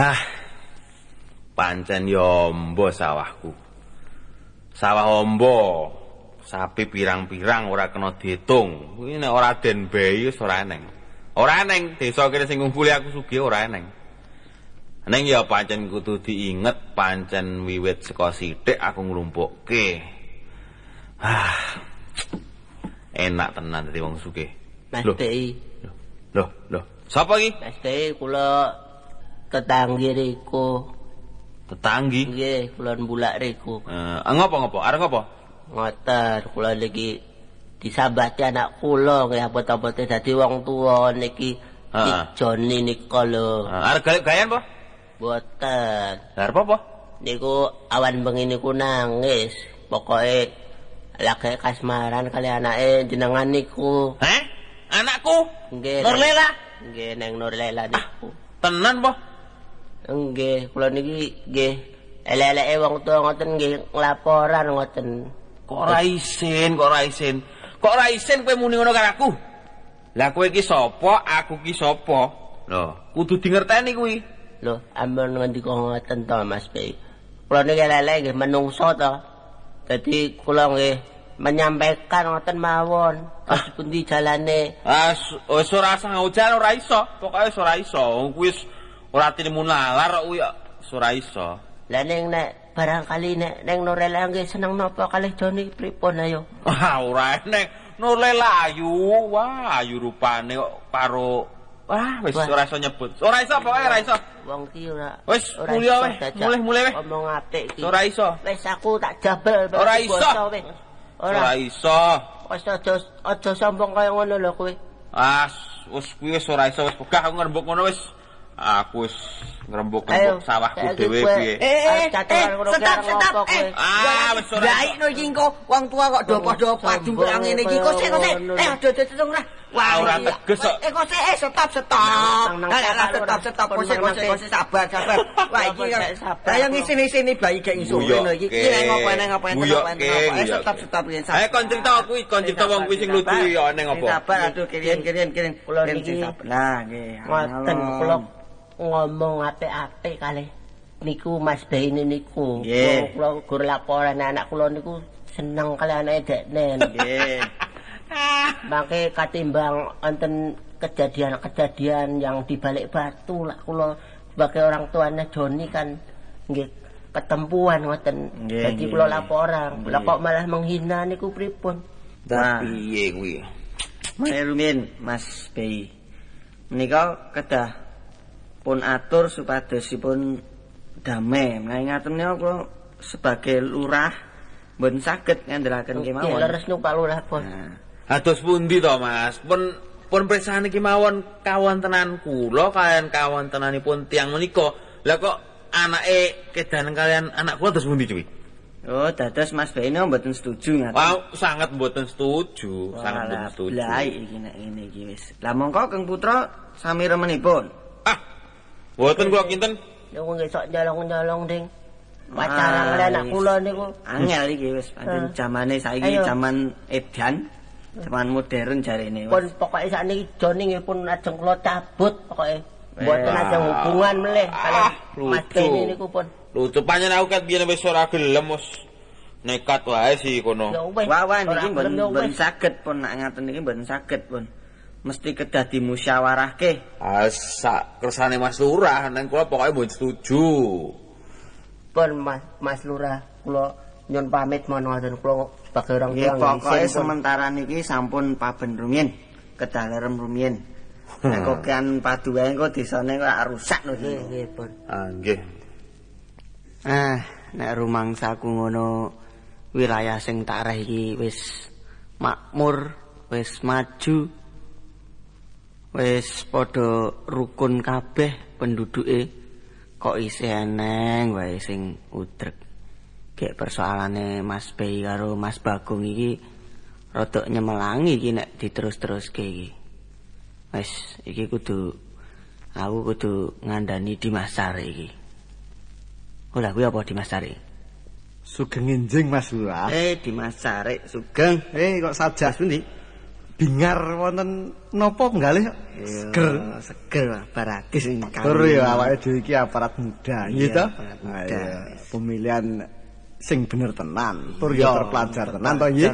Hah. Pancen yombo sawahku. Sawah ombo. Sapi pirang-pirang ora kena diitung. Kuwi nek ora den bayi wis ora eneng. Ora eneng desa kene sing ngumpuli aku sugih ora eneng. Neng ya pancen kudu diinget pancen wiwit saka sithik aku ngrumpukke. Ah. Enak tenan dadi wong sugih. Mas. Dei, Loh, loh. Sapa iki? Mas Dei kula tetanggi riku. Tetanggi. Nggih, kula mbulak riku. Eh, ngopo-ngopo? Arep ngopo? Ngoten, kula niki disambati anak kula nggih abot-abote dadi wong tuwa niki Heeh. Joni nika lho. Arep galek-gayan po? Boten. Arep apa? Niku awan bengi niku nangis. Pokoke lagi kasmaran kali anake jenengan niku. Heh? Anakku? Nggih. Nur Neng- Lela? Nggih, Neng Nur Lela niku. Tenan po? Nggih, kula niki nggih elek-eleke wong tuwa ngoten nggih nglaporan ngoten. Kok ora isin, kok ora isin. Kok ora isin kowe muni ngono karo aku? Lah kowe iki sapa? Aku ki sapa? Lho, kudu dingerteni kuwi. Lho, ampun ngendika ngoten to Mas Bey. Kula niki elek-elek nggih menungso to. Dadi kula nggih menyampaikan ngoten mawon. Pas pundi jalane. Ah, wis ora usah ngaujan ora iso. Pokoke ora iso. Kuwi ora tinimu nalar kuwi wis ora iso. Lah ning nek barangkali nek Neng Norela nggih seneng napa kalih Joni pripun ayo. Ah, ora eneng. Nur Lela ayu. Wah, ayu rupane kok karo Wah, wis ora iso nyebut. Ora iso pokoke ora iso. Wong ki ora. Wis, mulya iso weh. dajak Mulih, mulih weh. Ngomong apik ki. Ora iso. Wis aku tak jabel. wis Ora iso. Ora. iso. Wis aja aja sombong kaya ngono lho kowe. Ah, wis kuwi wis ora iso wis pegah aku ngrembug ngono wis. Aku wis ngrembug-ngrembug sawahku dhewe piye. Eh, eh, eh, stop, stop, eh. kowe? Ah, wis ora. Iki iki kok wong tua kok do padha padu perang ngene iki kok sik kok sik. Eh aduh aduh aduh ora. Ah, ora teges kok. Eh kok sik eh stop stop. Nang, nang, Lah lah nang, stop nang, stop kok sik nang, kok sik kok sik sabar sabar. Wah iki Sabar, sabar. Ayo ngisini-sini bayi gek iso ngono iki. Iki nek ngopo nek ngopo Nguyok ngopo. Eh stop stop yen Ayo kon cerita kuwi, kon cerita wong kuwi sing lucu ya ning apa? Sabar aduh kirian kirian kirian. Kula Kirian niki- sing sabar. Lah nggih. Ngoten kula ngomong apik-apik kalih niku Mas Baini niku. Kula gur laporan anak kula niku seneng kali anake deknen. Nggih. Mangke katimbang wonten kejadian-kejadian yang di balik batu lah kula sebagai orang tuanya Joni kan nggih ketempuan ngoten. Nggih. kula laporan. Lah kok malah menghina niku pripun? Nah. Piye kuwi? Mas Rumin, Mas Bey. Menika kedah pun atur supadosipun damai. Menawi ngaten kula sebagai lurah mboten saged ngandelaken Nggih, kemawon. leres nu Pak Lurah pun. Nah, Atus pundi to, Mas? Pun pun presahan iki mawon kawontenan kula kalian kawontenanipun tiang menika. Lah kok anake kedanan kalian anak kula terus pundi cuy? Oh, dados Mas Bey ini mboten setuju ngaten. Wow, sangat mboten setuju, sangat mboten Walah, setuju. blai iki nek ngene iki wis. Lah mongko Kang Putra sami remenipun. Ah, mboten kula kinten. Yo nggih sok nyolong-nyolong ding. Ah, Pacaran kali anak wis. kula niku. Angel iki wis pancen Ah. zamane saiki Ayo. zaman edan. Zaman modern jarene Pun pokoke sakniki nggih pun ajeng kula cabut pokoke. Eh. Mboten ajeng hubungan melih kalian Ah, Mas. Beni niku pun. Lucu panjen aku kat biyen wis ora gelem wis nekat wae sih kono. Ya. Wah, wah niki mboten ya saged pun nak ngaten niki mboten saged pun. Mesti kedah dimusyawarahke. Asa kersane Mas Lurah nang kula pokoke mboten setuju. Pun Mas Mas Lurah kula nyun pamit ngoten kula sebagai orang tua nggih pokoke sementara niki sampun paben rumiyin. Kedah lerem rumiyin. Nek kok kan padu wae engko desane kok rusak lho Nggih nggih pun. Ah, nggih. Ah, nek rumangsaku ngono wilayah sing tak reh iki wis makmur, wis maju. Wis padha rukun kabeh penduduke kok isih eneng wae sing udrek. Gek persoalane Mas Bey karo Mas Bagong iki rada nyemelangi iki nek diterus-teruske iki. Wis iki kudu aku kudu ngandani Dimas Sari iki. Ora kuwi apa Dimas Sari? Sugeng enjing Mas Lurah. Eh Dimas Sari Sugeng. Eh kok sajak Mas pundi? Bingar wonten napa penggalih seger seger baratis ing Tur ya awake dhewe iki aparat muda gitu. muda. Pemilihan sing bener tenan, tur ya terpelajar tenan to nggih.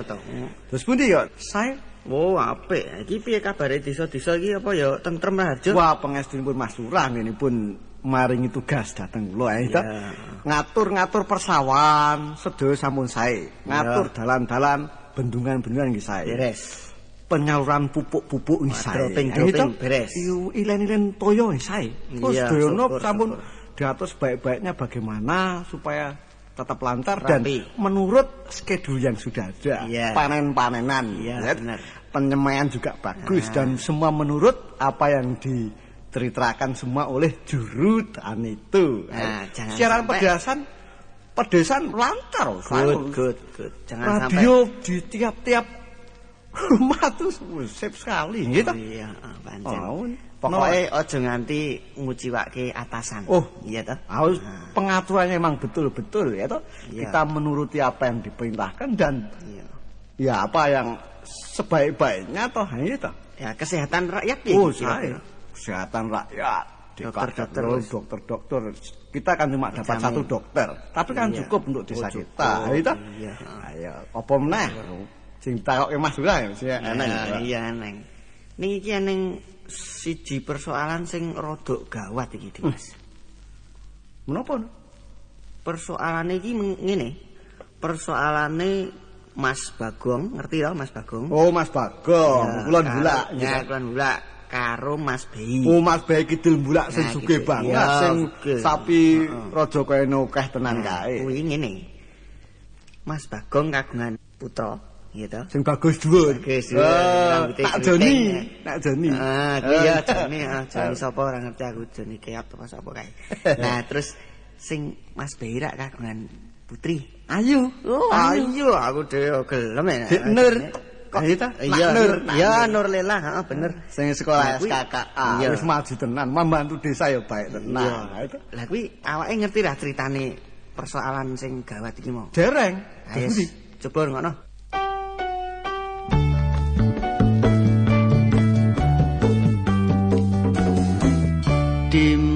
Terus pundi ya? Saya Oh, apik. Iki piye kabare desa-desa iki apa ya tentrem raharja? Wah, pangestunipun Mas Lurah pun maringi tugas dateng kula ya. Iya. Ngatur-ngatur persawahan sedaya sampun sae. Ngatur dalan-dalan bendungan-bendungan nggih sae. Beres. Penyaluran pupuk-pupuk nggih sae. dropping- Ya, gitu. dropping beres. Ilen-ilen toyo nggih sae. Terus Iya, sampun syukur. diatur sebaik-baiknya bagaimana supaya tetap lancar Rapi. dan menurut schedule yang sudah ada. Iya. Panen-panenan. Iya, ya. benar. Penyemaian juga bagus Ah. dan semua menurut apa yang diceritakan semua oleh juru tani itu. Nah, jangan Siaran sampai- pedesan pedesan lancar Good, good, good. Jangan sampai Radio di tiap-tiap rumah tuh sip sekali gitu. Iya, ah, pancen. Oh, Pokoke aja nganti nguciwake atasan. Oh. iya toh? Harus pengaturannya memang betul-betul ya toh. Iya. Kita menuruti apa yang diperintahkan dan Iya. ya apa yang sebaik-baiknya toh ya toh. Ya, kesehatan rakyat piye? Oh, saya kesehatan rakyat, Dokter-dokter, dokter-dokter. Kita kan cuma dapat Jamin. satu dokter, tapi kan Iya. cukup untuk desa Oh, cukup. kita. Ya. Iya. Ayo, apa meneh? Sing takoke Mas Lurah ya, mesti eneng. Iya, eneng. Niki eneng siji persoalan sing rada gawat iki, Mas. Menapa? Persoalane iki ngene. Persoalane Mas Bagong, ngerti toh Mas Bagong? Oh, Mas Bagong, kulon bulak. Ya, kulon bulak karo Mas Bei. Oh Mas Bae Kidul Bulak sing Nah, sugih banget sing sapi raja kaya nokeh tenan Nah, kae. Kuwi ngene. Mas Bagong kagungan putra, gitu. Sing bagus dhuwur. Bagus dhuwur, Eh, rambutnya Tak Joni, tak Joni. Ah, kuwi ya Joni, ah, Joni sapa ora ngerti aku Joni keot apa sapa kae. Nah, terus sing Mas Beira kagungan putri. Ayu. Oh, ayo aku dhewe gelem ya. Nur. Kok Ayo ta? Iya, Nur. Iya, Nur Lela, heeh bener. Sing sekolah SKKA Iya. wis maju tenan, membantu desa ya baik tenan. Iya. Nah, itu. Lah kuwi awake ngerti lah ceritane persoalan sing gawat iki mau. Dereng. Ayo, coba ngono.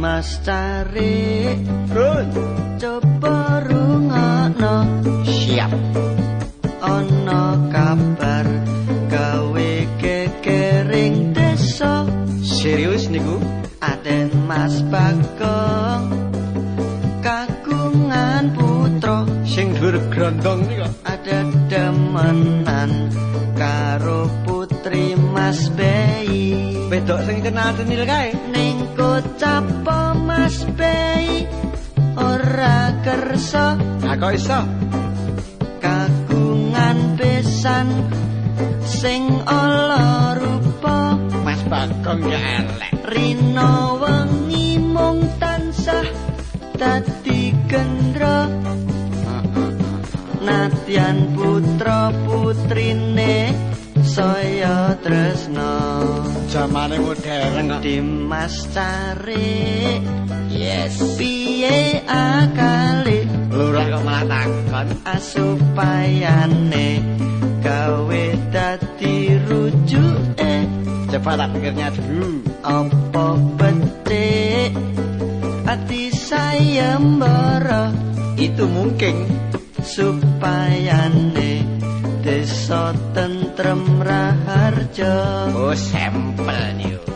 Dimas cari coba rungokno. Siap. Ana kabar gawe kekering desa. Serius niku? Aden Mas Bagong. Kagungan putra. Sing dhuwur grondong niku. ada demenan karo putri Mas Bei Wedok sing kenal tenil kae. ning kocap Mas Bei ora kersa Lah kok iso? kagungan besan sing ala rupa Mas Bagong ya elek. rina wengi mung tansah dadi gendra nadyan putra putrine saya tresna Zamane modern kok. Dimas cari yes piye akale Lurah kok malah takon. asupayane gawe dadi rujuke Coba tak pikirnya dulu. apa betik ati sayembara Itu mungkin. supayane desa tentrem raharja Oh, sampel niku.